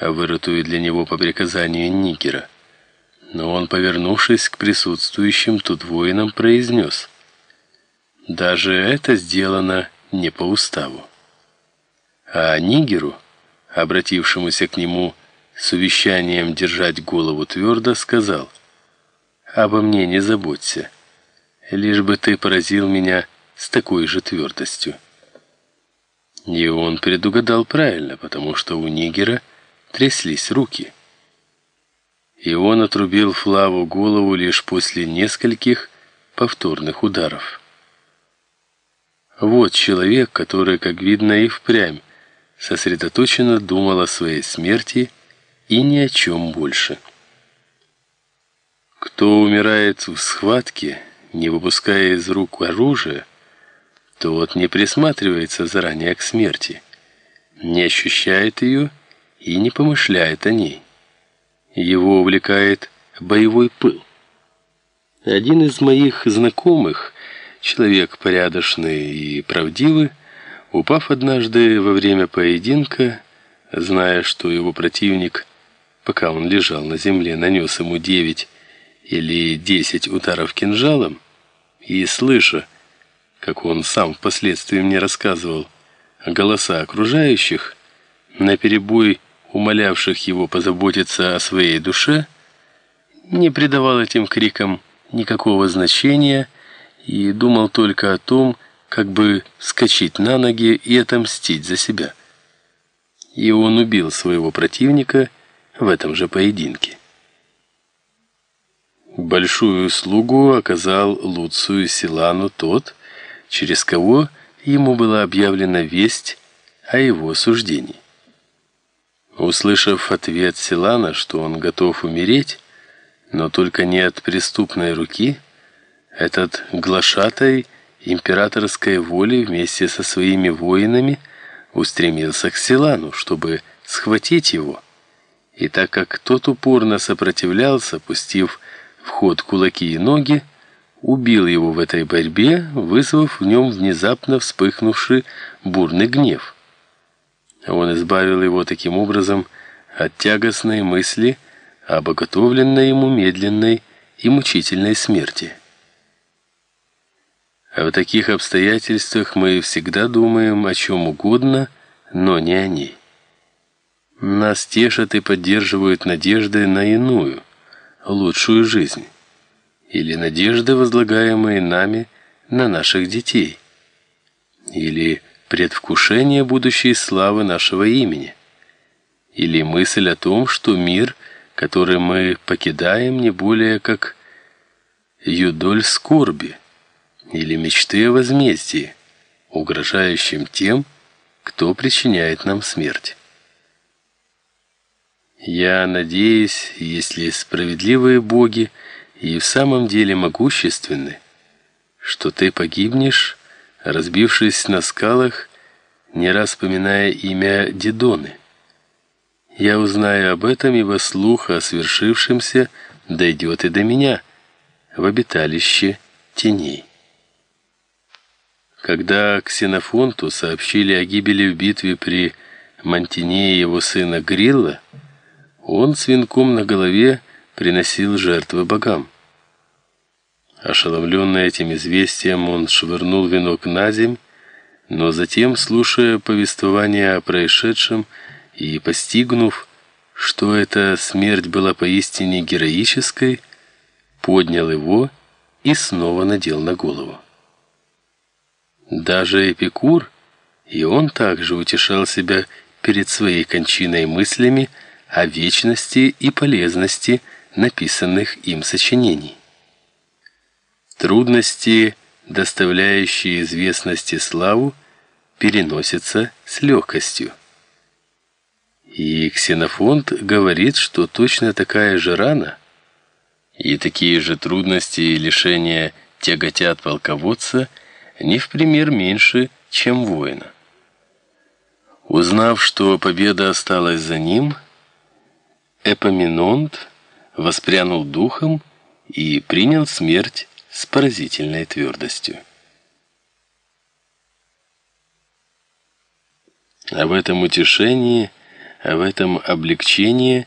вырытую для него по приказанию Нигера. Но он, повернувшись к присутствующим тут воинам, произнес: "Даже это сделано не по уставу". А Нигеру, обратившемуся к нему с увещанием держать голову твердо, сказал: "Обо мне не заботься, лишь бы ты поразил меня с такой же твердостью". И он предугадал правильно, потому что у Нигера тряслись руки. И он отрубил Флаву голову лишь после нескольких повторных ударов. Вот человек, который, как видно, и впрямь сосредоточенно думал о своей смерти и ни о чем больше. Кто умирает в схватке, не выпуская из рук оружие, тот не присматривается заранее к смерти, не ощущает ее и не помышляет о ней. Его увлекает боевой пыл. Один из моих знакомых, человек порядочный и правдивый, упав однажды во время поединка, зная, что его противник, пока он лежал на земле, нанес ему девять или десять ударов кинжалом, и слыша, как он сам впоследствии мне рассказывал, голоса окружающих, наперебой умолявших его позаботиться о своей душе, не придавал этим крикам никакого значения и думал только о том, как бы вскочить на ноги и отомстить за себя. И он убил своего противника в этом же поединке. Большую услугу оказал Луцию Силану тот, через кого ему была объявлена весть о его суждении. Услышав ответ Силана, что он готов умереть, но только не от преступной руки, этот глашатай императорской воли вместе со своими воинами устремился к Силану, чтобы схватить его. И так как тот упорно сопротивлялся, пустив в ход кулаки и ноги, убил его в этой борьбе, вызвав в нем внезапно вспыхнувший бурный гнев. Он избавил его таким образом от тягостной мысли об уготовленной ему медленной и мучительной смерти. А в таких обстоятельствах мы всегда думаем о чем угодно, но не о ней. Нас тешат и поддерживают надежды на иную, лучшую жизнь или надежды, возлагаемые нами на наших детей, или предвкушение будущей славы нашего имени, или мысль о том, что мир, который мы покидаем, не более как юдоль скорби, или мечты о возмездии, угрожающем тем, кто причиняет нам смерть. Я надеюсь, если справедливые боги и в самом деле могущественны, что ты погибнешь, разбившись на скалах, не раз вспоминая имя Дидоны. Я узнаю об этом, ибо слух о свершившемся дойдет и до меня в обиталище теней. Когда Ксенофонту сообщили о гибели в битве при Мантинее его сына Грилла, он с венком на голове приносил жертвы богам. Ошеломленный этим известием, он швырнул венок на земь, но затем, слушая повествование о происшедшем и постигнув, что эта смерть была поистине героической, поднял его и снова надел на голову. Даже Эпикур, и он также утешал себя перед своей кончиной мыслями о вечности и полезности написанных им сочинений. Трудности, доставляющие известности славу, переносятся с легкостью. И Ксенофонт говорит, что точно такая же рана и такие же трудности и лишения тяготят полководца не в пример меньше, чем воина. Узнав, что победа осталась за ним, Эпоминонт воспрянул духом и принял смерть с поразительной твердостью. А в этом утешении а в этом облегчение